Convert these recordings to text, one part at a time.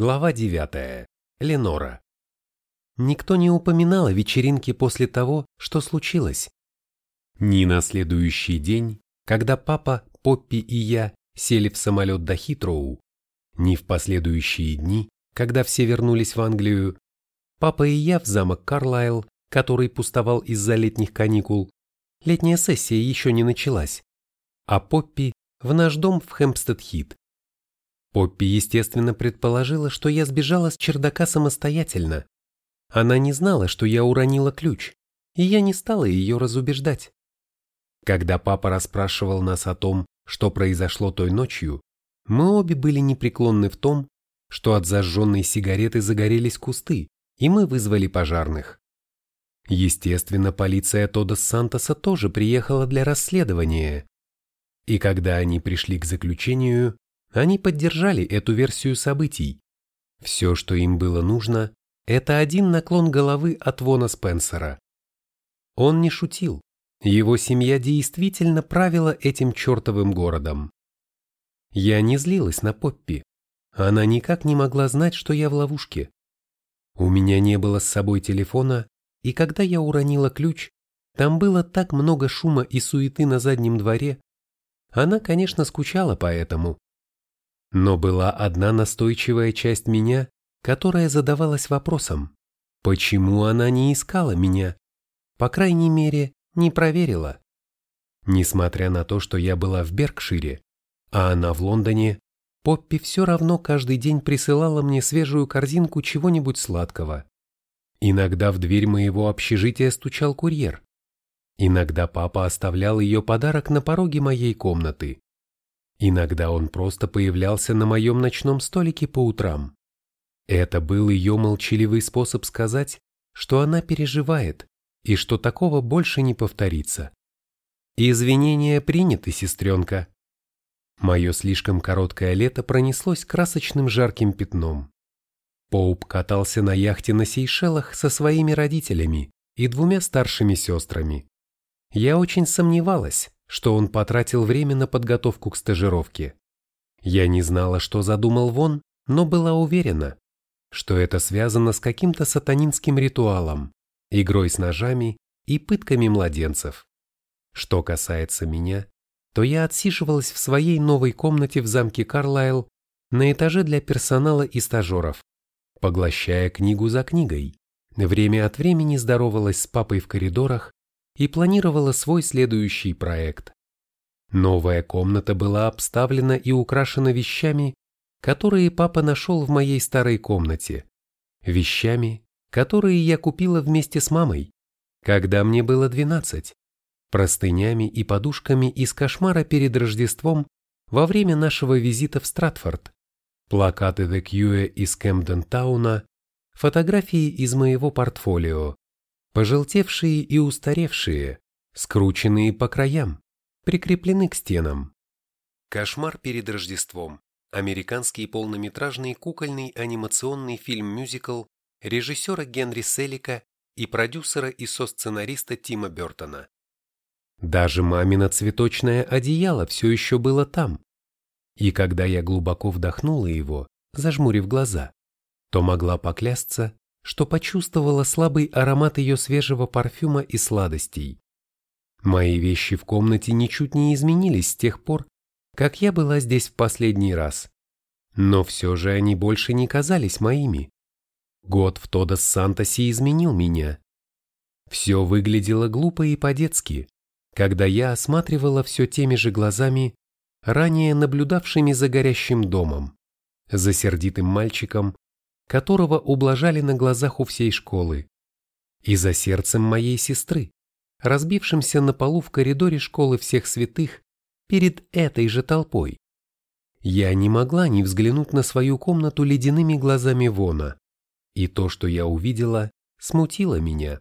Глава 9. Ленора. Никто не упоминал о вечеринке после того, что случилось. Ни на следующий день, когда папа, Поппи и я сели в самолет до Хитроу, ни в последующие дни, когда все вернулись в Англию, папа и я в замок Карлайл, который пустовал из-за летних каникул, летняя сессия еще не началась, а Поппи в наш дом в Хэмпстед-Хит. Поппи, естественно, предположила, что я сбежала с чердака самостоятельно. Она не знала, что я уронила ключ, и я не стала ее разубеждать. Когда папа расспрашивал нас о том, что произошло той ночью, мы обе были непреклонны в том, что от зажженной сигареты загорелись кусты, и мы вызвали пожарных. Естественно, полиция Тодос Сантоса тоже приехала для расследования. И когда они пришли к заключению, они поддержали эту версию событий. Все, что им было нужно, это один наклон головы от Вона Спенсера. Он не шутил. Его семья действительно правила этим чертовым городом. Я не злилась на Поппи. Она никак не могла знать, что я в ловушке. У меня не было с собой телефона, и когда я уронила ключ, там было так много шума и суеты на заднем дворе. Она, конечно, скучала по этому. Но была одна настойчивая часть меня, которая задавалась вопросом, почему она не искала меня, по крайней мере, не проверила. Несмотря на то, что я была в Беркшире, а она в Лондоне, Поппи все равно каждый день присылала мне свежую корзинку чего-нибудь сладкого. Иногда в дверь моего общежития стучал курьер. Иногда папа оставлял ее подарок на пороге моей комнаты. Иногда он просто появлялся на моем ночном столике по утрам. Это был ее молчаливый способ сказать, что она переживает и что такого больше не повторится. Извинения приняты, сестренка. Мое слишком короткое лето пронеслось красочным жарким пятном. Поуп катался на яхте на Сейшелах со своими родителями и двумя старшими сестрами. Я очень сомневалась, что он потратил время на подготовку к стажировке. Я не знала, что задумал Вон, но была уверена, что это связано с каким-то сатанинским ритуалом, игрой с ножами и пытками младенцев. Что касается меня, то я отсиживалась в своей новой комнате в замке Карлайл на этаже для персонала и стажеров, поглощая книгу за книгой. Время от времени здоровалась с папой в коридорах и планировала свой следующий проект. Новая комната была обставлена и украшена вещами, которые папа нашел в моей старой комнате. Вещами, которые я купила вместе с мамой, когда мне было 12. Простынями и подушками из кошмара перед Рождеством во время нашего визита в Стратфорд. Плакаты The Cue из Кэмден-тауна, фотографии из моего портфолио, пожелтевшие и устаревшие, скрученные по краям, прикреплены к стенам. «Кошмар перед Рождеством» – американский полнометражный кукольный анимационный фильм-мюзикл режиссера Генри Селика и продюсера и со-сценариста Тима Бертона. Даже мамино цветочное одеяло все еще было там. И когда я глубоко вдохнула его, зажмурив глаза, то могла поклясться, что почувствовала слабый аромат ее свежего парфюма и сладостей. Мои вещи в комнате ничуть не изменились с тех пор, как я была здесь в последний раз. Но все же они больше не казались моими. Год в Тодос Сантосе изменил меня. Все выглядело глупо и по-детски, когда я осматривала все теми же глазами, ранее наблюдавшими за горящим домом, за сердитым мальчиком, которого ублажали на глазах у всей школы, и за сердцем моей сестры, разбившимся на полу в коридоре школы всех святых перед этой же толпой. Я не могла не взглянуть на свою комнату ледяными глазами Вона, и то, что я увидела, смутило меня.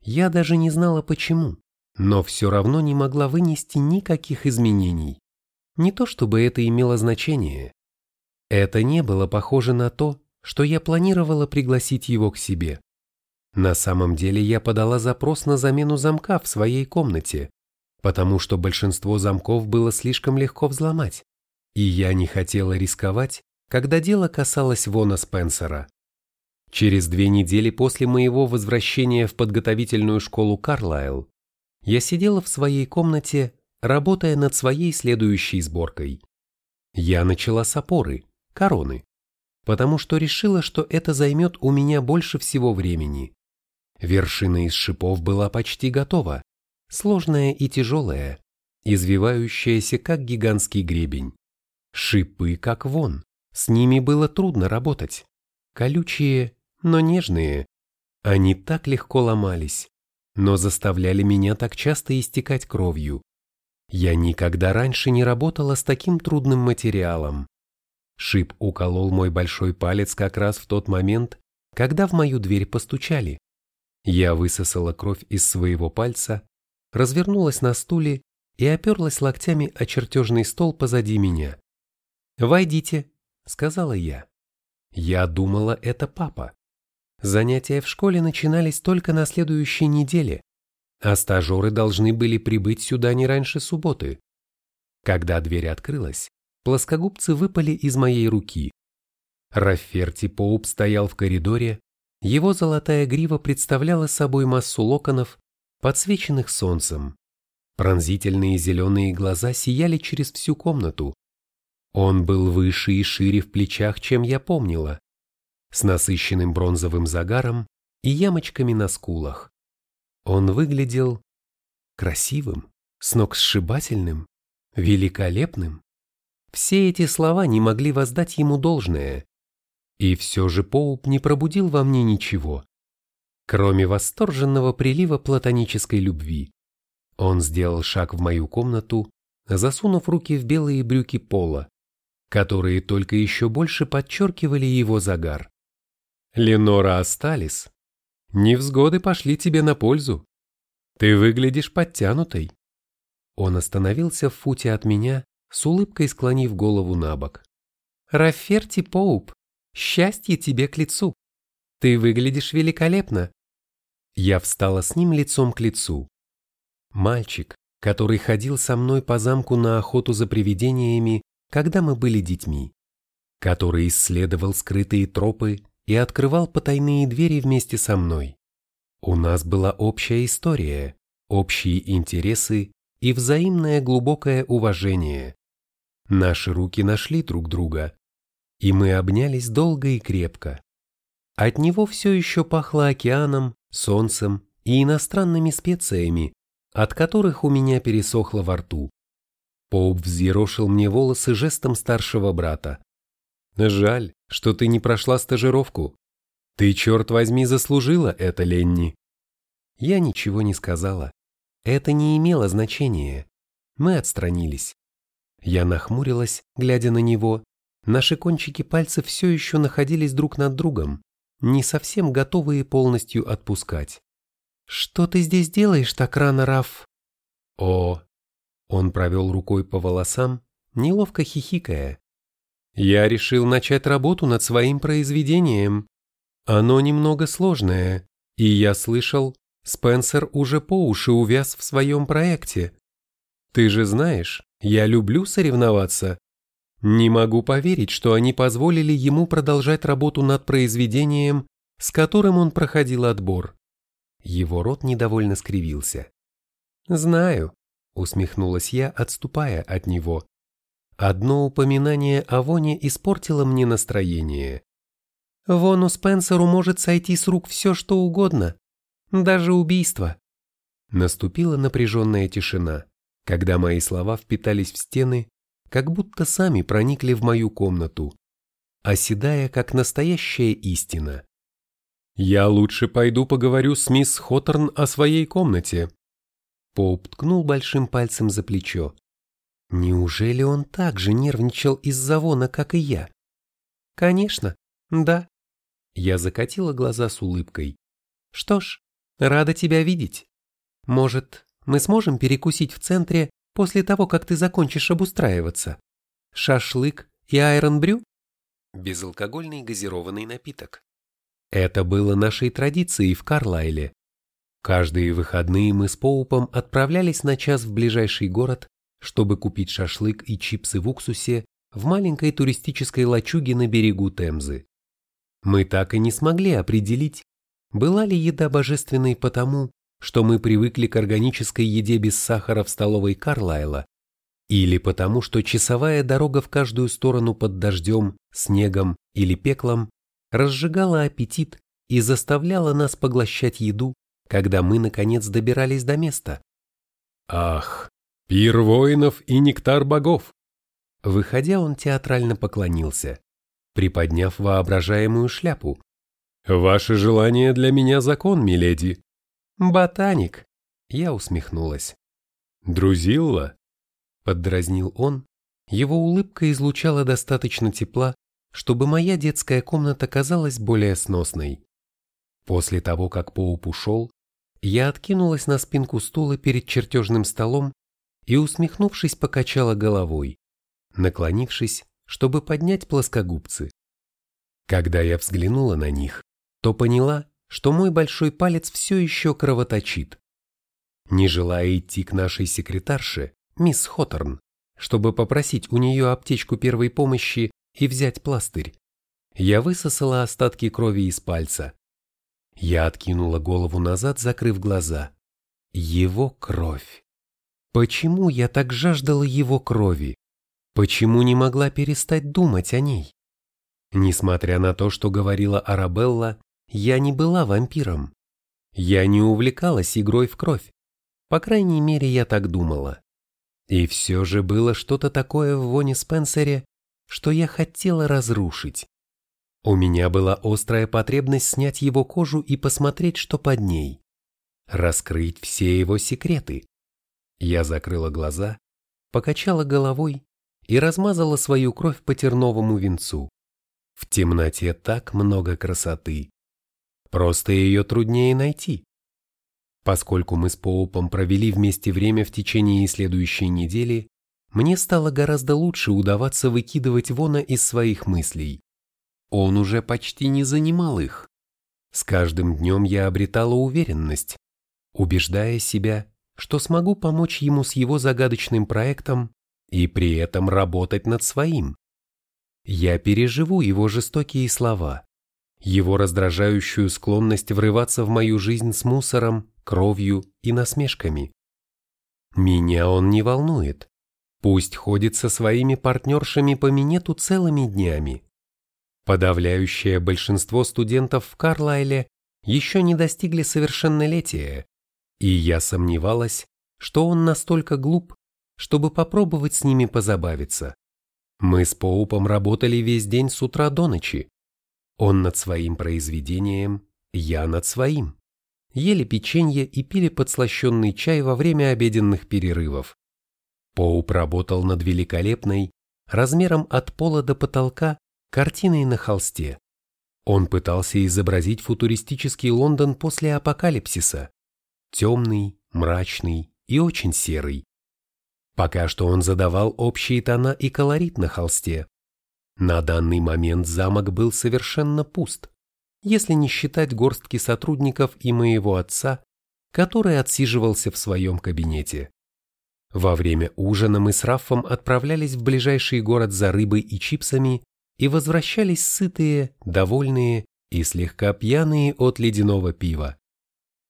Я даже не знала почему, но все равно не могла вынести никаких изменений. Не то чтобы это имело значение. Это не было похоже на то, что я планировала пригласить его к себе. На самом деле я подала запрос на замену замка в своей комнате, потому что большинство замков было слишком легко взломать, и я не хотела рисковать, когда дело касалось Вона Спенсера. Через две недели после моего возвращения в подготовительную школу Карлайл я сидела в своей комнате, работая над своей следующей сборкой. Я начала с опоры, короны, потому что решила, что это займет у меня больше всего времени. Вершина из шипов была почти готова, сложная и тяжелая, извивающаяся как гигантский гребень. Шипы как вон, с ними было трудно работать. Колючие, но нежные. Они так легко ломались, но заставляли меня так часто истекать кровью. Я никогда раньше не работала с таким трудным материалом. Шип уколол мой большой палец как раз в тот момент, когда в мою дверь постучали. Я высосала кровь из своего пальца, развернулась на стуле и оперлась локтями о чертежный стол позади меня. «Войдите», — сказала я. Я думала, это папа. Занятия в школе начинались только на следующей неделе, а стажеры должны были прибыть сюда не раньше субботы. Когда дверь открылась, плоскогубцы выпали из моей руки. Рафферти Поуп стоял в коридоре, его золотая грива представляла собой массу локонов, подсвеченных солнцем. Пронзительные зеленые глаза сияли через всю комнату. Он был выше и шире в плечах, чем я помнила с насыщенным бронзовым загаром и ямочками на скулах. Он выглядел красивым, сногсшибательным, великолепным. Все эти слова не могли воздать ему должное. И все же Поуп не пробудил во мне ничего, кроме восторженного прилива платонической любви. Он сделал шаг в мою комнату, засунув руки в белые брюки пола, которые только еще больше подчеркивали его загар. Ленора остались. Невзгоды пошли тебе на пользу. Ты выглядишь подтянутой. Он остановился в футе от меня, с улыбкой склонив голову на бок. Раферти Поуп, счастье тебе к лицу. Ты выглядишь великолепно. Я встала с ним лицом к лицу. Мальчик, который ходил со мной по замку на охоту за привидениями, когда мы были детьми, который исследовал скрытые тропы и открывал потайные двери вместе со мной. У нас была общая история, общие интересы и взаимное глубокое уважение. Наши руки нашли друг друга, и мы обнялись долго и крепко. От него все еще пахло океаном, солнцем и иностранными специями, от которых у меня пересохло во рту. Поуп взъерошил мне волосы жестом старшего брата. Жаль, что ты не прошла стажировку. Ты, черт возьми, заслужила это, Ленни. Я ничего не сказала. Это не имело значения. Мы отстранились. Я нахмурилась, глядя на него. Наши кончики пальцев все еще находились друг над другом, не совсем готовые полностью отпускать. «Что ты здесь делаешь так рано, Раф?» «О!» Он провел рукой по волосам, неловко хихикая. Я решил начать работу над своим произведением. Оно немного сложное, и я слышал, Спенсер уже по уши увяз в своем проекте. Ты же знаешь, я люблю соревноваться. Не могу поверить, что они позволили ему продолжать работу над произведением, с которым он проходил отбор. Его рот недовольно скривился. «Знаю», — усмехнулась я, отступая от него. Одно упоминание о Воне испортило мне настроение. Вону Спенсеру может сойти с рук все, что угодно, даже убийство. Наступила напряженная тишина, когда мои слова впитались в стены, как будто сами проникли в мою комнату, оседая как настоящая истина. «Я лучше пойду поговорю с мисс Хоторн о своей комнате». Поуп ткнул большим пальцем за плечо. Неужели он так же нервничал из-за вона, как и я? Конечно, да. Я закатила глаза с улыбкой. Что ж, рада тебя видеть. Может, мы сможем перекусить в центре после того, как ты закончишь обустраиваться? Шашлык и айронбрю? Безалкогольный газированный напиток. Это было нашей традицией в Карлайле. Каждые выходные мы с Поупом отправлялись на час в ближайший город чтобы купить шашлык и чипсы в уксусе в маленькой туристической лачуге на берегу Темзы. Мы так и не смогли определить, была ли еда божественной потому, что мы привыкли к органической еде без сахара в столовой Карлайла, или потому, что часовая дорога в каждую сторону под дождем, снегом или пеклом разжигала аппетит и заставляла нас поглощать еду, когда мы наконец добирались до места. Ах, пир воинов и нектар богов! Выходя, он театрально поклонился, приподняв воображаемую шляпу. «Ваше желание для меня закон, миледи». «Ботаник», — я усмехнулась. «Друзилла?» — поддразнил он. Его улыбка излучала достаточно тепла, чтобы моя детская комната казалась более сносной. После того, как Поуп ушел, я откинулась на спинку стула перед чертежным столом и, усмехнувшись, покачала головой наклонившись, чтобы поднять плоскогубцы. Когда я взглянула на них, то поняла, что мой большой палец все еще кровоточит. Не желая идти к нашей секретарше, мисс Хоторн, чтобы попросить у нее аптечку первой помощи и взять пластырь, я высосала остатки крови из пальца. Я откинула голову назад, закрыв глаза. Его кровь. Почему я так жаждала его крови? Почему не могла перестать думать о ней? Несмотря на то, что говорила Арабелла, я не была вампиром. Я не увлекалась игрой в кровь. По крайней мере, я так думала. И все же было что-то такое в Воне Спенсере, что я хотела разрушить. У меня была острая потребность снять его кожу и посмотреть, что под ней. Раскрыть все его секреты. Я закрыла глаза, покачала головой и размазала свою кровь по терновому венцу. В темноте так много красоты. Просто ее труднее найти. Поскольку мы с Поупом провели вместе время в течение следующей недели, мне стало гораздо лучше удаваться выкидывать Вона из своих мыслей. Он уже почти не занимал их. С каждым днем я обретала уверенность, убеждая себя, что смогу помочь ему с его загадочным проектом и при этом работать над своим. Я переживу его жестокие слова, его раздражающую склонность врываться в мою жизнь с мусором, кровью и насмешками. Меня он не волнует. Пусть ходит со своими партнершами по минету целыми днями. Подавляющее большинство студентов в Карлайле еще не достигли совершеннолетия, и я сомневалась, что он настолько глуп, чтобы попробовать с ними позабавиться. Мы с Поупом работали весь день с утра до ночи. Он над своим произведением, я над своим. Ели печенье и пили подслащенный чай во время обеденных перерывов. Поуп работал над великолепной, размером от пола до потолка, картиной на холсте. Он пытался изобразить футуристический Лондон после апокалипсиса. Темный, мрачный и очень серый. Пока что он задавал общие тона и колорит на холсте. На данный момент замок был совершенно пуст, если не считать горстки сотрудников и моего отца, который отсиживался в своем кабинете. Во время ужина мы с Раффом отправлялись в ближайший город за рыбой и чипсами и возвращались сытые, довольные и слегка пьяные от ледяного пива.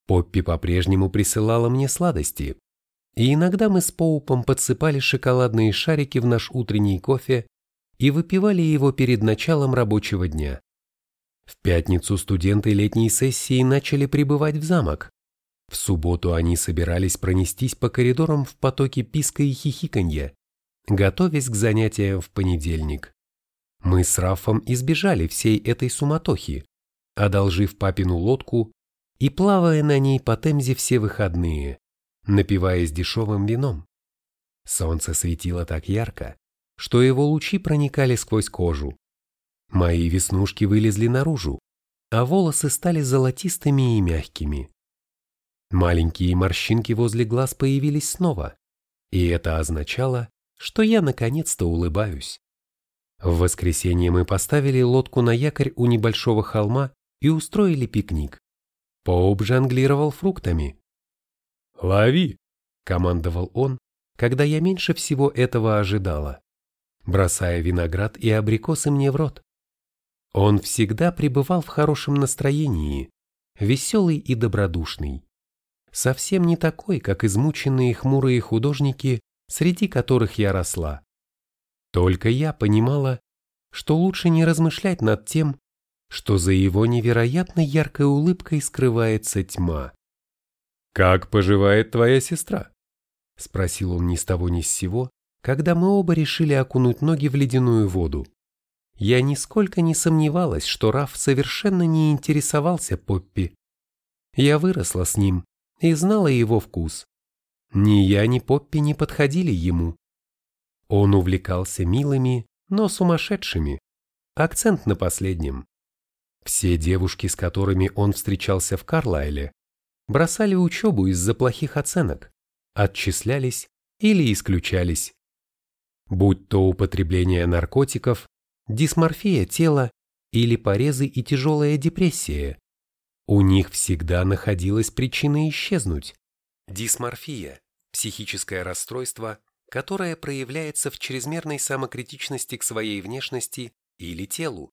Поппи по-прежнему присылала мне сладости, и иногда мы с Поупом подсыпали шоколадные шарики в наш утренний кофе и выпивали его перед началом рабочего дня. В пятницу студенты летней сессии начали прибывать в замок. В субботу они собирались пронестись по коридорам в потоке писка и хихиканья, готовясь к занятиям в понедельник. Мы с Рафом избежали всей этой суматохи, одолжив папину лодку и плавая на ней по Темзе все выходные напиваясь дешевым вином. Солнце светило так ярко, что его лучи проникали сквозь кожу. Мои веснушки вылезли наружу, а волосы стали золотистыми и мягкими. Маленькие морщинки возле глаз появились снова, и это означало, что я наконец-то улыбаюсь. В воскресенье мы поставили лодку на якорь у небольшого холма и устроили пикник. Поуп жонглировал фруктами, «Лови!» – командовал он, когда я меньше всего этого ожидала. Бросая виноград и абрикосы мне в рот. Он всегда пребывал в хорошем настроении, веселый и добродушный. Совсем не такой, как измученные хмурые художники, среди которых я росла. Только я понимала, что лучше не размышлять над тем, что за его невероятно яркой улыбкой скрывается тьма. «Как поживает твоя сестра?» — спросил он ни с того ни с сего, когда мы оба решили окунуть ноги в ледяную воду. Я нисколько не сомневалась, что Раф совершенно не интересовался Поппи. Я выросла с ним и знала его вкус. Ни я, ни Поппи не подходили ему. Он увлекался милыми, но сумасшедшими. Акцент на последнем. Все девушки, с которыми он встречался в Карлайле, бросали учебу из-за плохих оценок, отчислялись или исключались. Будь то употребление наркотиков, дисморфия тела или порезы и тяжелая депрессия. У них всегда находилась причина исчезнуть. Дисморфия – психическое расстройство, которое проявляется в чрезмерной самокритичности к своей внешности или телу.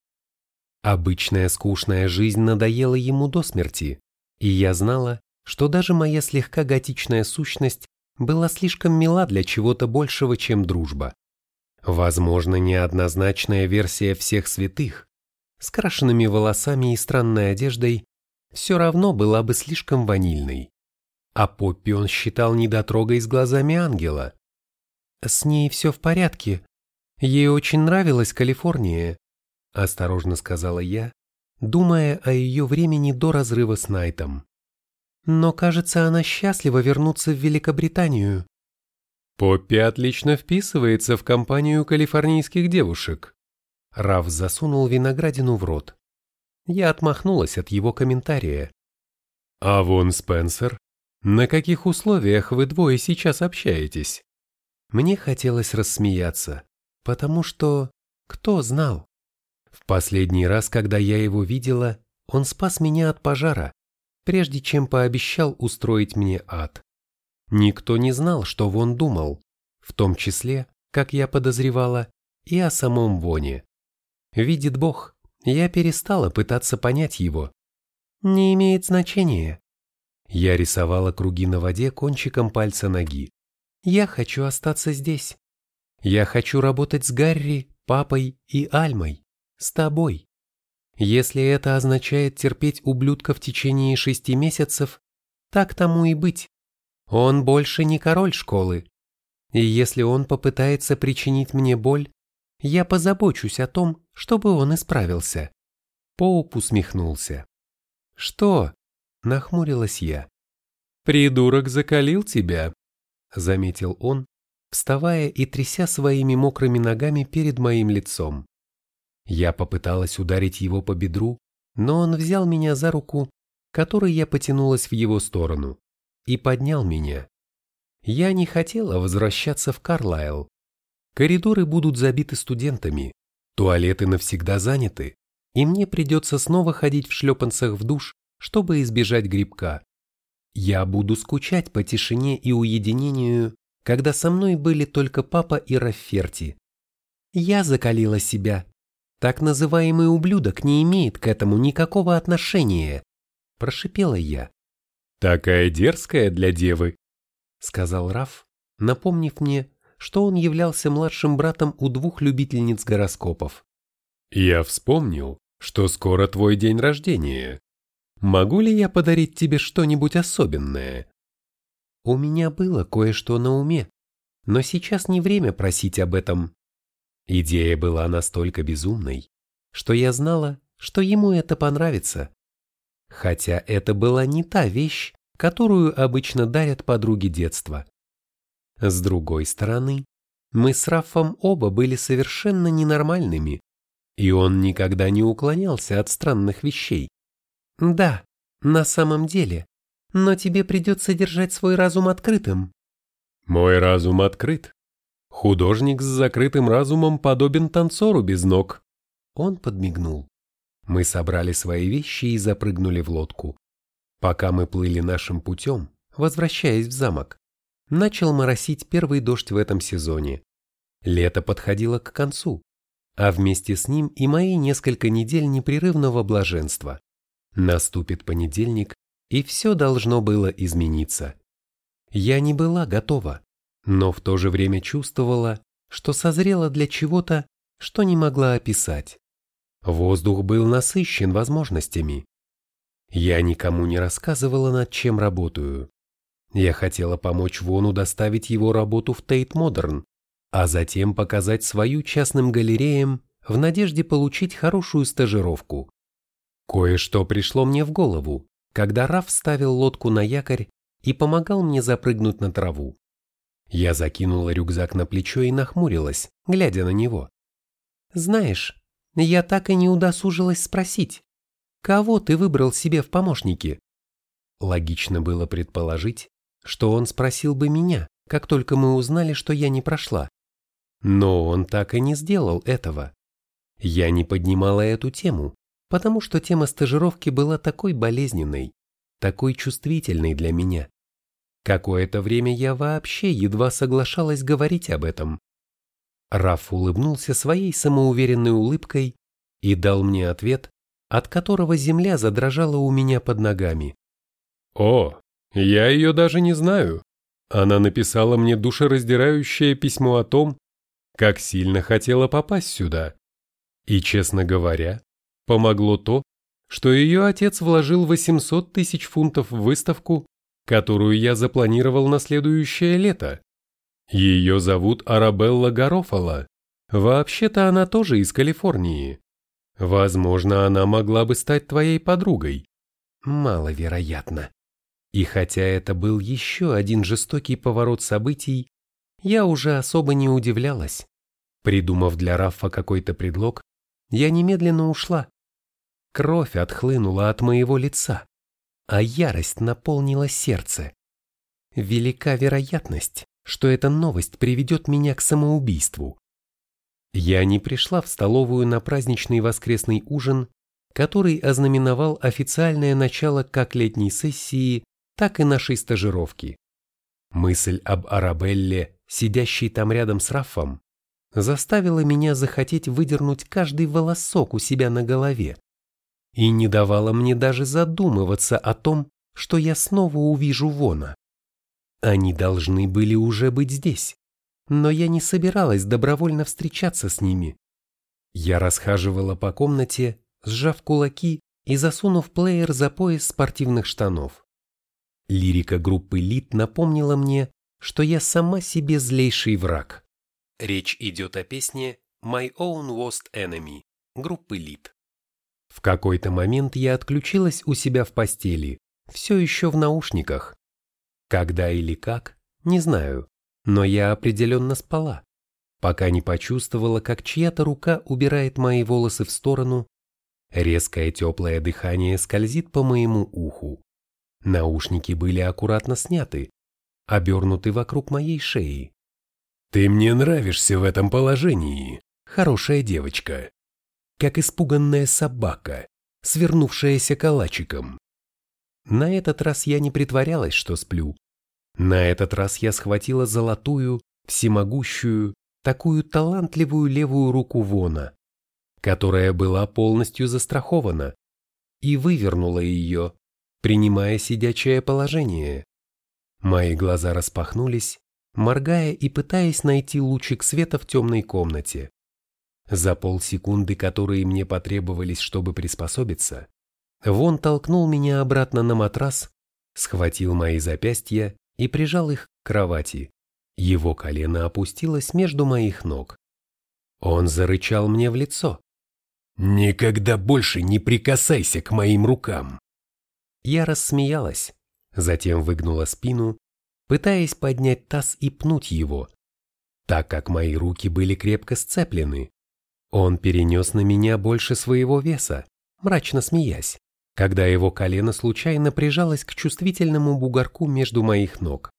Обычная скучная жизнь надоела ему до смерти, и я знала, что даже моя слегка готичная сущность была слишком мила для чего-то большего, чем дружба. Возможно, неоднозначная версия всех святых, с крашенными волосами и странной одеждой, все равно была бы слишком ванильной. А Поппи он считал недотрогой с глазами ангела. «С ней все в порядке. Ей очень нравилась Калифорния», – осторожно сказала я, думая о ее времени до разрыва с Найтом. «Но, кажется, она счастлива вернуться в Великобританию». Поппи отлично вписывается в компанию калифорнийских девушек. Раф засунул виноградину в рот. Я отмахнулась от его комментария. А вон Спенсер. На каких условиях вы двое сейчас общаетесь? Мне хотелось рассмеяться, потому что кто знал? В последний раз, когда я его видела, он спас меня от пожара, прежде чем пообещал устроить мне ад. Никто не знал, что Вон думал, в том числе, как я подозревала, и о самом Воне. Видит Бог, я перестала пытаться понять его. Не имеет значения. Я рисовала круги на воде кончиком пальца ноги. Я хочу остаться здесь. Я хочу работать с Гарри, папой и Альмой. С тобой. Если это означает терпеть ублюдка в течение шести месяцев, так тому и быть. Он больше не король школы. И если он попытается причинить мне боль, я позабочусь о том, чтобы он исправился. Поуп усмехнулся. Что? Нахмурилась я. Придурок закалил тебя, заметил он, вставая и тряся своими мокрыми ногами перед моим лицом. Я попыталась ударить его по бедру, но он взял меня за руку, которой я потянулась в его сторону и поднял меня. Я не хотела возвращаться в Карлайл. Коридоры будут забиты студентами, туалеты навсегда заняты, и мне придется снова ходить в шлепанцах в душ, чтобы избежать грибка. Я буду скучать по тишине и уединению, когда со мной были только папа и Рафферти. Я закалила себя. Так называемый ублюдок не имеет к этому никакого отношения, прошипела я. «Такая дерзкая для девы», — сказал Раф, напомнив мне, что он являлся младшим братом у двух любительниц гороскопов. «Я вспомнил, что скоро твой день рождения. Могу ли я подарить тебе что-нибудь особенное?» У меня было кое-что на уме, но сейчас не время просить об этом. Идея была настолько безумной, что я знала, что ему это понравится. Хотя это была не та вещь, которую обычно дарят подруги детства. С другой стороны, мы с Рафом оба были совершенно ненормальными, и он никогда не уклонялся от странных вещей. Да, на самом деле, но тебе придется держать свой разум открытым. Мой разум открыт. Художник с закрытым разумом подобен танцору без ног. Он подмигнул. Мы собрали свои вещи и запрыгнули в лодку. Пока мы плыли нашим путем, возвращаясь в замок, начал моросить первый дождь в этом сезоне. Лето подходило к концу, а вместе с ним и мои несколько недель непрерывного блаженства. Наступит понедельник, и все должно было измениться. Я не была готова, но в то же время чувствовала, что созрела для чего-то, что не могла описать. Воздух был насыщен возможностями. Я никому не рассказывала, над чем работаю. Я хотела помочь Вону доставить его работу в Тейт Модерн, а затем показать свою частным галереям в надежде получить хорошую стажировку. Кое-что пришло мне в голову, когда Раф ставил лодку на якорь и помогал мне запрыгнуть на траву. Я закинула рюкзак на плечо и нахмурилась, глядя на него. «Знаешь, я так и не удосужилась спросить, кого ты выбрал себе в помощники?» Логично было предположить, что он спросил бы меня, как только мы узнали, что я не прошла. Но он так и не сделал этого. Я не поднимала эту тему, потому что тема стажировки была такой болезненной, такой чувствительной для меня. Какое-то время я вообще едва соглашалась говорить об этом. Раф улыбнулся своей самоуверенной улыбкой и дал мне ответ, от которого земля задрожала у меня под ногами. «О, я ее даже не знаю. Она написала мне душераздирающее письмо о том, как сильно хотела попасть сюда. И, честно говоря, помогло то, что ее отец вложил 800 тысяч фунтов в выставку, которую я запланировал на следующее лето. Ее зовут Арабелла Гарофала. Вообще-то она тоже из Калифорнии. Возможно, она могла бы стать твоей подругой. Маловероятно. И хотя это был еще один жестокий поворот событий, я уже особо не удивлялась. Придумав для Раффа какой-то предлог, я немедленно ушла. Кровь отхлынула от моего лица, а ярость наполнила сердце. Велика вероятность, что эта новость приведет меня к самоубийству. Я не пришла в столовую на праздничный воскресный ужин, который ознаменовал официальное начало как летней сессии, так и нашей стажировки. Мысль об Арабелле, сидящей там рядом с Раффом, заставила меня захотеть выдернуть каждый волосок у себя на голове и не давала мне даже задумываться о том, что я снова увижу Вона. Они должны были уже быть здесь, но я не собиралась добровольно встречаться с ними. Я расхаживала по комнате, сжав кулаки и засунув плеер за пояс спортивных штанов. Лирика группы Лит напомнила мне, что я сама себе злейший враг. Речь идет о песне «My Own Worst Enemy» группы Лид. В какой-то момент я отключилась у себя в постели, все еще в наушниках. Когда или как, не знаю, но я определенно спала, пока не почувствовала, как чья-то рука убирает мои волосы в сторону, резкое теплое дыхание скользит по моему уху. Наушники были аккуратно сняты, обернуты вокруг моей шеи. Ты мне нравишься в этом положении, хорошая девочка. Как испуганная собака, свернувшаяся калачиком. На этот раз я не притворялась, что сплю. На этот раз я схватила золотую, всемогущую, такую талантливую левую руку Вона, которая была полностью застрахована, и вывернула ее, принимая сидячее положение. Мои глаза распахнулись, моргая и пытаясь найти лучик света в темной комнате. За полсекунды, которые мне потребовались, чтобы приспособиться, Вон толкнул меня обратно на матрас, схватил мои запястья и прижал их к кровати. Его колено опустилось между моих ног. Он зарычал мне в лицо. «Никогда больше не прикасайся к моим рукам!» Я рассмеялась, затем выгнула спину пытаясь поднять таз и пнуть его, так как мои руки были крепко сцеплены. Он перенес на меня больше своего веса, мрачно смеясь, когда его колено случайно прижалось к чувствительному бугорку между моих ног.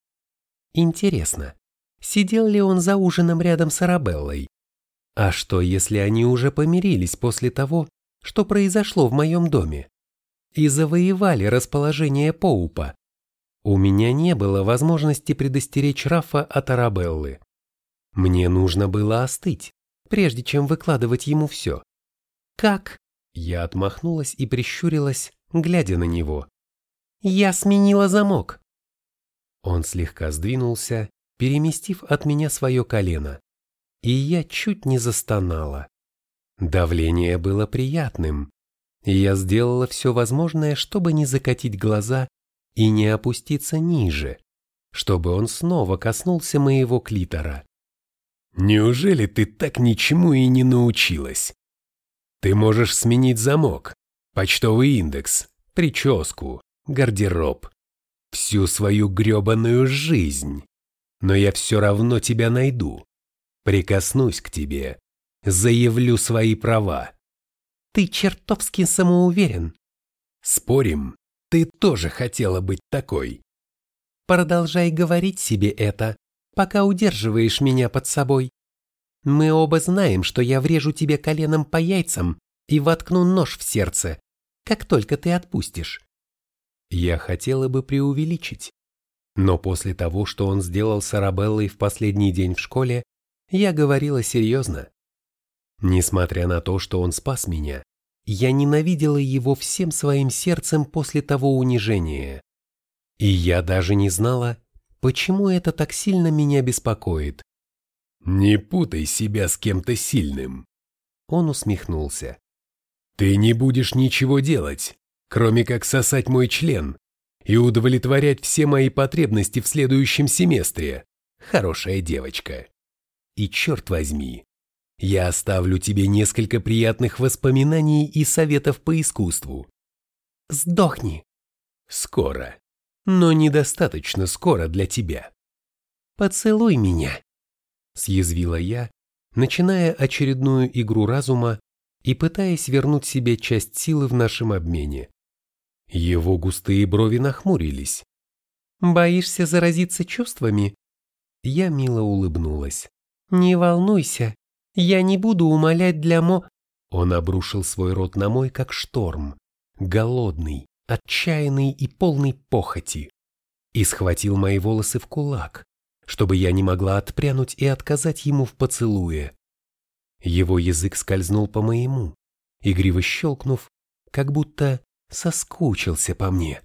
Интересно, сидел ли он за ужином рядом с Арабеллой? А что, если они уже помирились после того, что произошло в моем доме? И завоевали расположение Поупа? У меня не было возможности предостеречь Рафа от Арабеллы. Мне нужно было остыть, прежде чем выкладывать ему все. «Как?» Я отмахнулась и прищурилась, глядя на него. «Я сменила замок!» Он слегка сдвинулся, переместив от меня свое колено, и я чуть не застонала. Давление было приятным, я сделала все возможное, чтобы не закатить глаза и не опуститься ниже, чтобы он снова коснулся моего клитора. «Неужели ты так ничему и не научилась?» Ты можешь сменить замок, почтовый индекс, прическу, гардероб, всю свою гребаную жизнь. Но я все равно тебя найду. Прикоснусь к тебе, заявлю свои права. Ты чертовски самоуверен. Спорим, ты тоже хотела быть такой. Продолжай говорить себе это, пока удерживаешь меня под собой. Мы оба знаем, что я врежу тебе коленом по яйцам и воткну нож в сердце, как только ты отпустишь. Я хотела бы преувеличить. Но после того, что он сделал с Арабеллой в последний день в школе, я говорила серьезно. Несмотря на то, что он спас меня, я ненавидела его всем своим сердцем после того унижения. И я даже не знала, почему это так сильно меня беспокоит. «Не путай себя с кем-то сильным!» Он усмехнулся. «Ты не будешь ничего делать, кроме как сосать мой член и удовлетворять все мои потребности в следующем семестре, хорошая девочка. И черт возьми, я оставлю тебе несколько приятных воспоминаний и советов по искусству. Сдохни. Скоро, но недостаточно скоро для тебя. Поцелуй меня съязвила я, начиная очередную игру разума и пытаясь вернуть себе часть силы в нашем обмене. Его густые брови нахмурились. «Боишься заразиться чувствами?» Я мило улыбнулась. «Не волнуйся, я не буду умолять для мо...» Он обрушил свой рот на мой, как шторм, голодный, отчаянный и полный похоти, и схватил мои волосы в кулак, чтобы я не могла отпрянуть и отказать ему в поцелуе. Его язык скользнул по моему, игриво щелкнув, как будто соскучился по мне.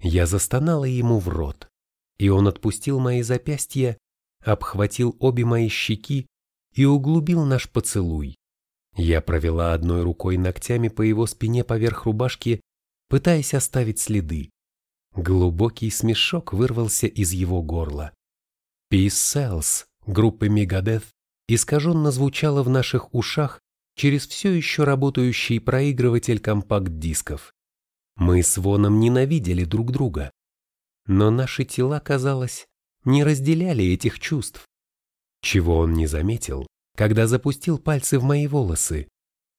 Я застонала ему в рот, и он отпустил мои запястья, обхватил обе мои щеки и углубил наш поцелуй. Я провела одной рукой ногтями по его спине поверх рубашки, пытаясь оставить следы. Глубокий смешок вырвался из его горла. Peace Cells группы Megadeth искаженно звучала в наших ушах через все еще работающий проигрыватель компакт-дисков. Мы с Воном ненавидели друг друга, но наши тела, казалось, не разделяли этих чувств. Чего он не заметил, когда запустил пальцы в мои волосы,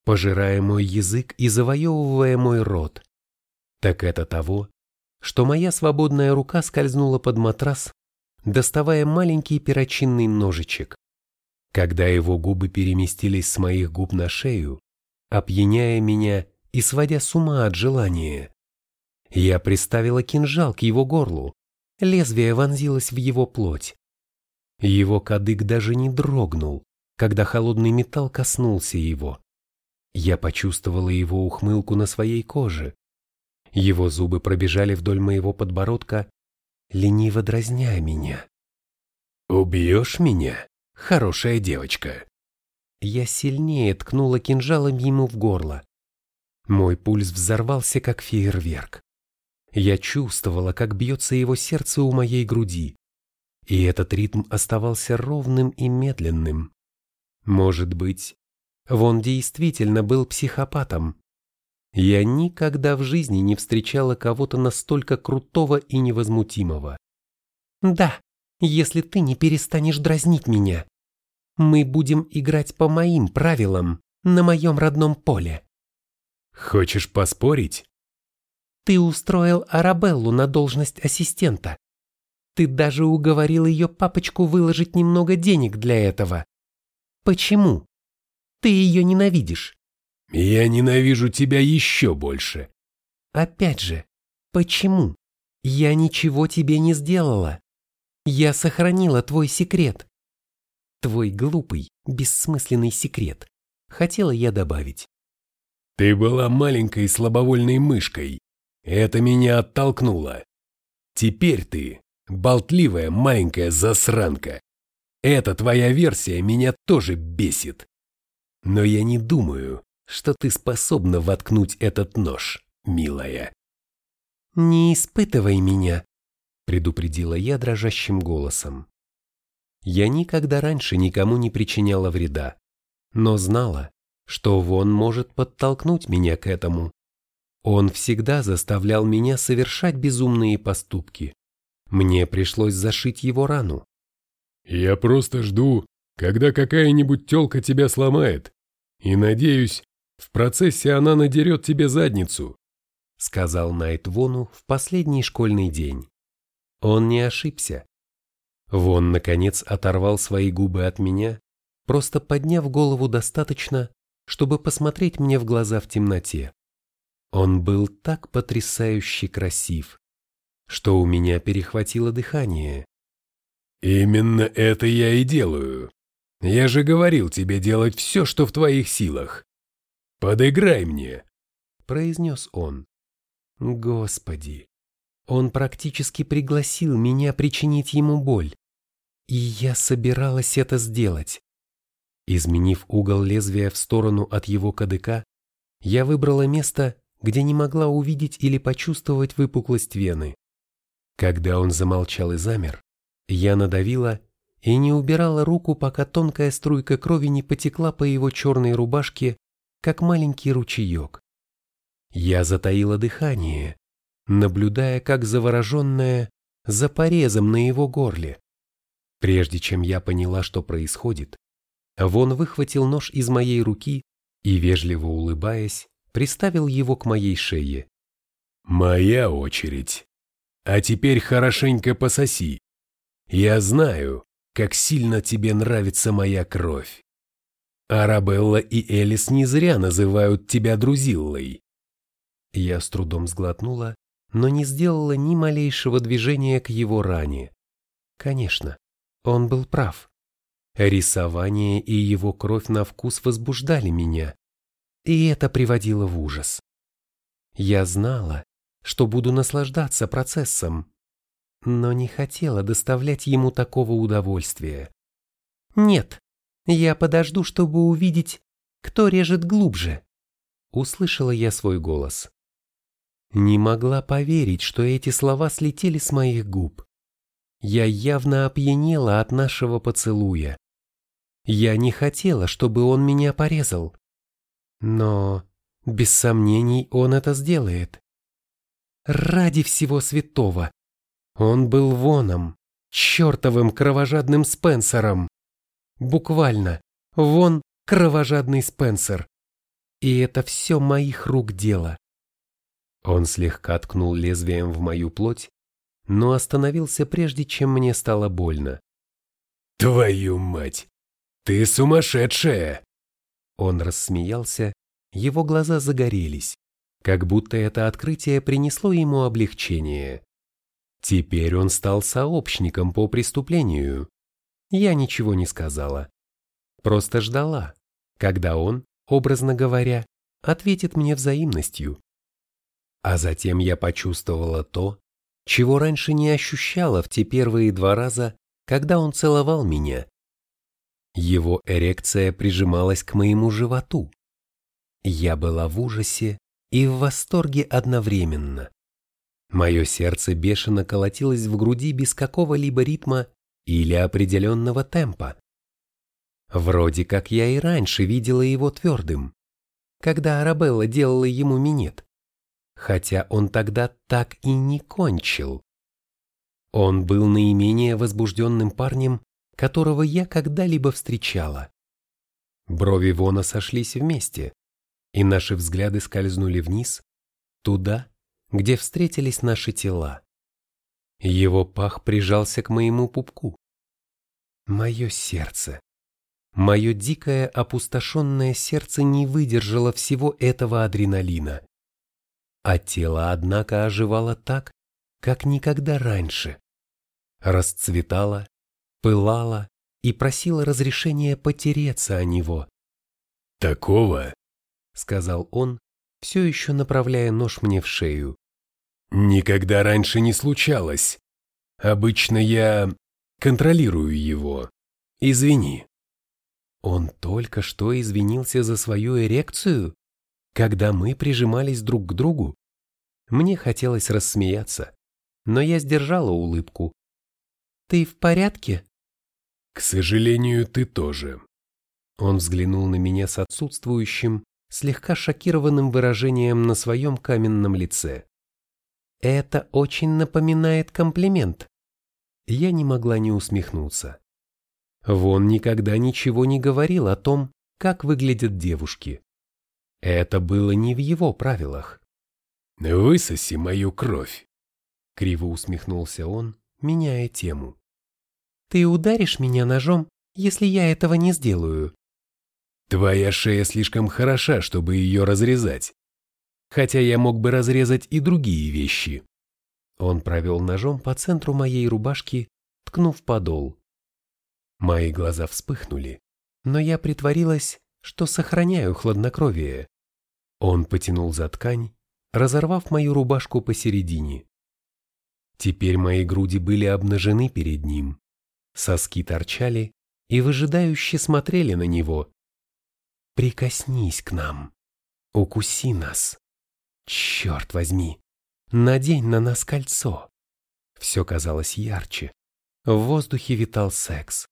пожирая мой язык и завоевывая мой рот. Так это того, что моя свободная рука скользнула под матрас доставая маленький перочинный ножичек. Когда его губы переместились с моих губ на шею, опьяняя меня и сводя с ума от желания, я приставила кинжал к его горлу, лезвие вонзилось в его плоть. Его кадык даже не дрогнул, когда холодный металл коснулся его. Я почувствовала его ухмылку на своей коже. Его зубы пробежали вдоль моего подбородка, лениво дразня меня. «Убьешь меня, хорошая девочка?» Я сильнее ткнула кинжалом ему в горло. Мой пульс взорвался, как фейерверк. Я чувствовала, как бьется его сердце у моей груди. И этот ритм оставался ровным и медленным. Может быть, Вон действительно был психопатом. Я никогда в жизни не встречала кого-то настолько крутого и невозмутимого. Да, если ты не перестанешь дразнить меня. Мы будем играть по моим правилам, на моем родном поле. Хочешь поспорить? Ты устроил Арабеллу на должность ассистента. Ты даже уговорил ее папочку выложить немного денег для этого. Почему? Ты ее ненавидишь. Я ненавижу тебя еще больше. Опять же, почему? Я ничего тебе не сделала. Я сохранила твой секрет. Твой глупый, бессмысленный секрет. Хотела я добавить. Ты была маленькой слабовольной мышкой. Это меня оттолкнуло. Теперь ты болтливая маленькая засранка. Эта твоя версия меня тоже бесит. Но я не думаю, что ты способна воткнуть этот нож, милая. «Не испытывай меня», — предупредила я дрожащим голосом. Я никогда раньше никому не причиняла вреда, но знала, что Вон может подтолкнуть меня к этому. Он всегда заставлял меня совершать безумные поступки. Мне пришлось зашить его рану. «Я просто жду, когда какая-нибудь тёлка тебя сломает, и, надеюсь, в процессе она надерет тебе задницу», сказал Найт Вону в последний школьный день. Он не ошибся. Вон, наконец, оторвал свои губы от меня, просто подняв голову достаточно, чтобы посмотреть мне в глаза в темноте. Он был так потрясающе красив, что у меня перехватило дыхание. «Именно это я и делаю. Я же говорил тебе делать все, что в твоих силах. Подыграй мне», — произнес он. Господи, он практически пригласил меня причинить ему боль. И я собиралась это сделать. Изменив угол лезвия в сторону от его кадыка, я выбрала место, где не могла увидеть или почувствовать выпуклость вены. Когда он замолчал и замер, я надавила и не убирала руку, пока тонкая струйка крови не потекла по его черной рубашке, как маленький ручеек. Я затаила дыхание, наблюдая, как завороженная, за порезом на его горле. Прежде чем я поняла, что происходит, Вон выхватил нож из моей руки и, вежливо улыбаясь, приставил его к моей шее. «Моя очередь. А теперь хорошенько пососи. Я знаю, как сильно тебе нравится моя кровь. Арабелла и Элис не зря называют тебя Друзиллой». Я с трудом сглотнула, но не сделала ни малейшего движения к его ране. Конечно, он был прав. Рисование и его кровь на вкус возбуждали меня, и это приводило в ужас. Я знала, что буду наслаждаться процессом, но не хотела доставлять ему такого удовольствия. «Нет, я подожду, чтобы увидеть, кто режет глубже», — услышала я свой голос. Не могла поверить, что эти слова слетели с моих губ. Я явно опьянела от нашего поцелуя. Я не хотела, чтобы он меня порезал. Но, без сомнений, он это сделает. Ради всего святого. Он был воном, чертовым кровожадным Спенсером. Буквально, вон кровожадный Спенсер. И это все моих рук дело. Он слегка ткнул лезвием в мою плоть, но остановился прежде, чем мне стало больно. «Твою мать! Ты сумасшедшая!» Он рассмеялся, его глаза загорелись, как будто это открытие принесло ему облегчение. Теперь он стал сообщником по преступлению. Я ничего не сказала. Просто ждала, когда он, образно говоря, ответит мне взаимностью. А затем я почувствовала то, чего раньше не ощущала в те первые два раза, когда он целовал меня. Его эрекция прижималась к моему животу. Я была в ужасе и в восторге одновременно. Мое сердце бешено колотилось в груди без какого-либо ритма или определенного темпа. Вроде как я и раньше видела его твердым, когда Арабелла делала ему минет хотя он тогда так и не кончил. Он был наименее возбужденным парнем, которого я когда-либо встречала. Брови Вона сошлись вместе, и наши взгляды скользнули вниз, туда, где встретились наши тела. Его пах прижался к моему пупку. Мое сердце, мое дикое опустошенное сердце не выдержало всего этого адреналина. А тело, однако, оживало так, как никогда раньше. Расцветало, пылало, и просила разрешения потереться о него. «Такого?» — сказал он, все еще направляя нож мне в шею. «Никогда раньше не случалось. Обычно я контролирую его. Извини». Он только что извинился за свою эрекцию, когда мы прижимались друг к другу. Мне хотелось рассмеяться, но я сдержала улыбку. «Ты в порядке?» «К сожалению, ты тоже». Он взглянул на меня с отсутствующим, слегка шокированным выражением на своем каменном лице. «Это очень напоминает комплимент». Я не могла не усмехнуться. Вон никогда ничего не говорил о том, как выглядят девушки. Это было не в его правилах. «Высоси мою кровь!» Криво усмехнулся он, меняя тему. «Ты ударишь меня ножом, если я этого не сделаю?» «Твоя шея слишком хороша, чтобы ее разрезать. Хотя я мог бы разрезать и другие вещи». Он провел ножом по центру моей рубашки, ткнув подол. Мои глаза вспыхнули, но я притворилась, что сохраняю хладнокровие. Он потянул за ткань, разорвав мою рубашку посередине. Теперь мои груди были обнажены перед ним, соски торчали и выжидающе смотрели на него. «Прикоснись к нам, укуси нас. Черт возьми, надень на нас кольцо». Все казалось ярче. В воздухе витал секс.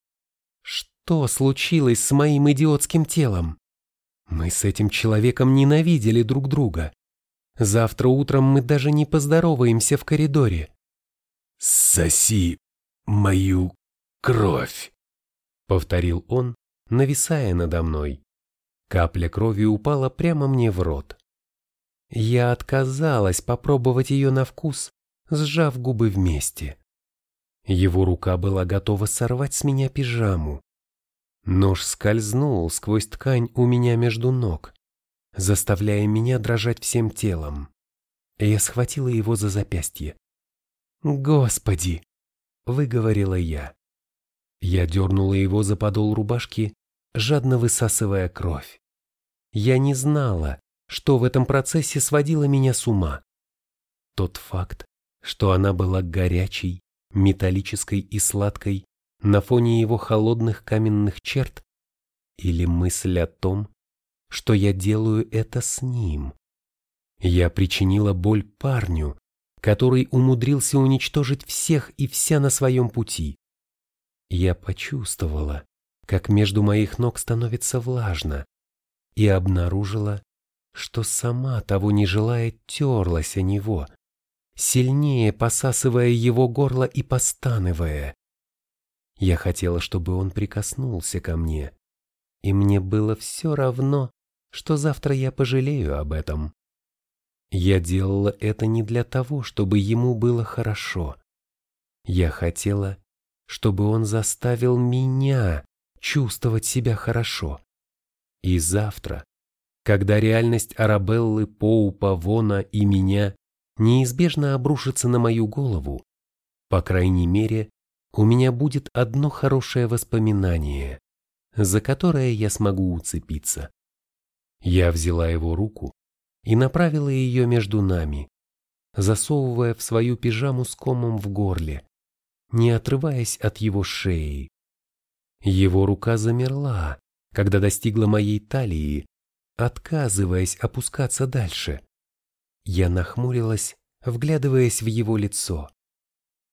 Что случилось с моим идиотским телом? Мы с этим человеком ненавидели друг друга. Завтра утром мы даже не поздороваемся в коридоре. «Соси мою кровь», — повторил он, нависая надо мной. Капля крови упала прямо мне в рот. Я отказалась попробовать ее на вкус, сжав губы вместе. Его рука была готова сорвать с меня пижаму. Нож скользнул сквозь ткань у меня между ног, заставляя меня дрожать всем телом. Я схватила его за запястье. «Господи!» — выговорила я. Я дернула его за подол рубашки, жадно высасывая кровь. Я не знала, что в этом процессе сводило меня с ума. Тот факт, что она была горячей, металлической и сладкой, на фоне его холодных каменных черт, или мысль о том, что я делаю это с ним. Я причинила боль парню, который умудрился уничтожить всех и вся на своем пути. Я почувствовала, как между моих ног становится влажно, и обнаружила, что сама того не желая терлась о него, сильнее посасывая его горло и постанывая. Я хотела, чтобы он прикоснулся ко мне, и мне было все равно, что завтра я пожалею об этом. Я делала это не для того, чтобы ему было хорошо. Я хотела, чтобы он заставил меня чувствовать себя хорошо. И завтра, когда реальность Арабеллы, Поупа, Вона и меня неизбежно обрушится на мою голову, по крайней мере, у меня будет одно хорошее воспоминание, за которое я смогу уцепиться. Я взяла его руку и направила ее между нами, засовывая в свою пижаму с комом в горле, не отрываясь от его шеи. Его рука замерла, когда достигла моей талии, отказываясь опускаться дальше. Я нахмурилась, вглядываясь в его лицо.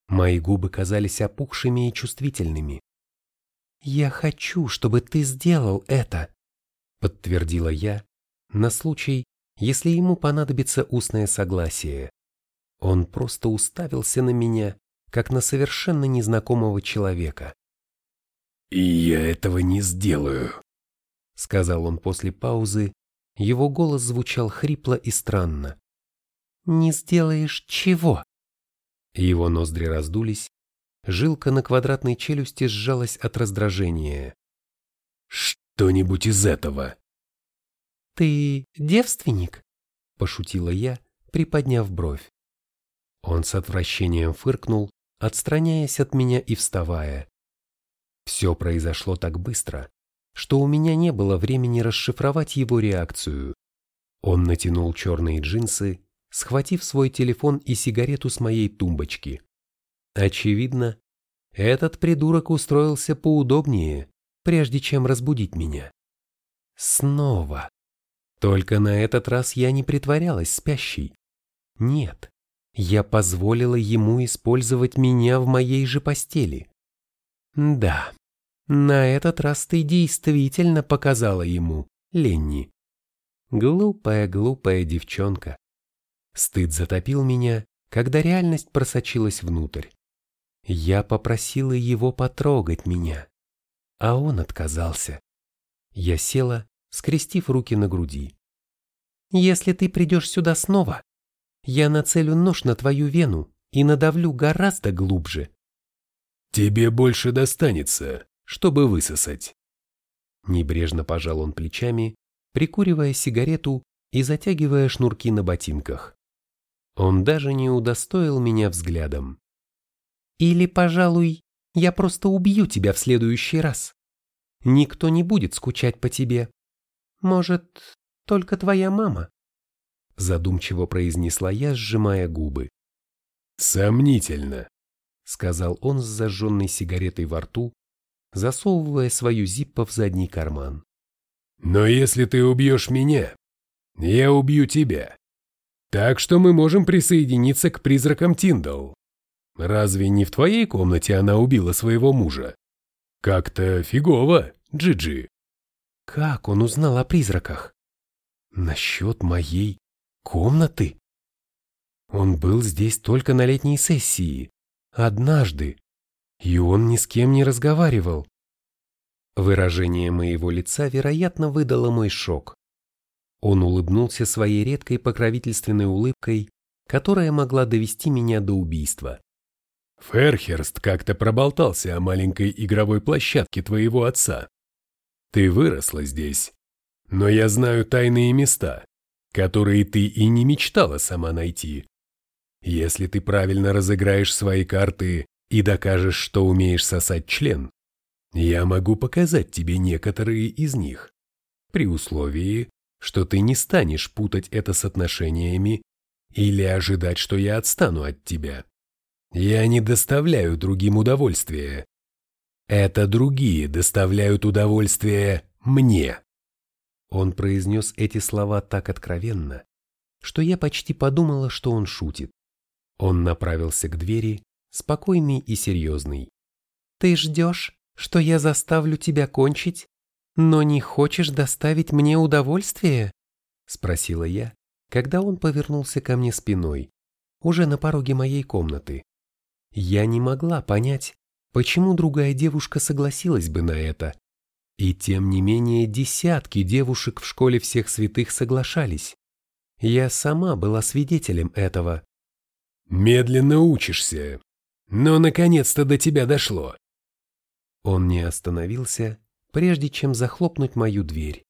Мои губы казались опухшими и чувствительными. «Я хочу, чтобы ты сделал это», — подтвердила я, на случай, если ему понадобится устное согласие. Он просто уставился на меня, как на совершенно незнакомого человека. «И я этого не сделаю», — сказал он после паузы. Его голос звучал хрипло и странно. «Не сделаешь чего?» Его ноздри раздулись, жилка на квадратной челюсти сжалась от раздражения. «Что-нибудь из этого!» «Ты девственник?» – пошутила я, приподняв бровь. Он с отвращением фыркнул, отстраняясь от меня и вставая. Все произошло так быстро, что у меня не было времени расшифровать его реакцию. Он натянул черные джинсы, схватив свой телефон и сигарету с моей тумбочки. Очевидно, этот придурок устроился поудобнее, прежде чем разбудить меня. Снова. Только на этот раз я не притворялась спящей. Нет, я позволила ему использовать меня в моей же постели. Да, на этот раз ты действительно показала ему, Ленни. Глупая-глупая девчонка. Стыд затопил меня, когда реальность просочилась внутрь. Я попросила его потрогать меня, а он отказался. Я села, скрестив руки на груди. «Если ты придешь сюда снова, я нацелю нож на твою вену и надавлю гораздо глубже». «Тебе больше достанется, чтобы высосать». Небрежно пожал он плечами, прикуривая сигарету и затягивая шнурки на ботинках. Он даже не удостоил меня взглядом. «Или, пожалуй, я просто убью тебя в следующий раз. Никто не будет скучать по тебе. Может, только твоя мама?» Задумчиво произнесла я, сжимая губы. «Сомнительно», — сказал он с зажженной сигаретой во рту, засовывая свою зиппо в задний карман. «Но если ты убьешь меня, я убью тебя. Так что мы можем присоединиться к призракам Тиндал. Разве не в твоей комнате она убила своего мужа? Как-то фигово, Джиджи. Как он узнал о призраках? Насчет моей комнаты? Он был здесь только на летней сессии, однажды, и он ни с кем не разговаривал. Выражение моего лица, вероятно, выдало мой шок. Он улыбнулся своей редкой покровительственной улыбкой, которая могла довести меня до убийства. Ферхерст как-то проболтался о маленькой игровой площадке твоего отца. Ты выросла здесь, но я знаю тайные места, которые ты и не мечтала сама найти. Если ты правильно разыграешь свои карты и докажешь, что умеешь сосать член, я могу показать тебе некоторые из них, при условии, что ты не станешь путать это с отношениями или ожидать, что я отстану от тебя. Я не доставляю другим удовольствия. Это другие доставляют удовольствие мне. Он произнес эти слова так откровенно, что я почти подумала, что он шутит. Он направился к двери, спокойный и серьезный. «Ты ждешь, что я заставлю тебя кончить, но не хочешь доставить мне удовольствие?» — спросила я, когда он повернулся ко мне спиной, уже на пороге моей комнаты. Я не могла понять, почему другая девушка согласилась бы на это. И тем не менее десятки девушек в школе всех святых соглашались. Я сама была свидетелем этого. «Медленно учишься, но наконец-то до тебя дошло». Он не остановился, прежде чем захлопнуть мою дверь.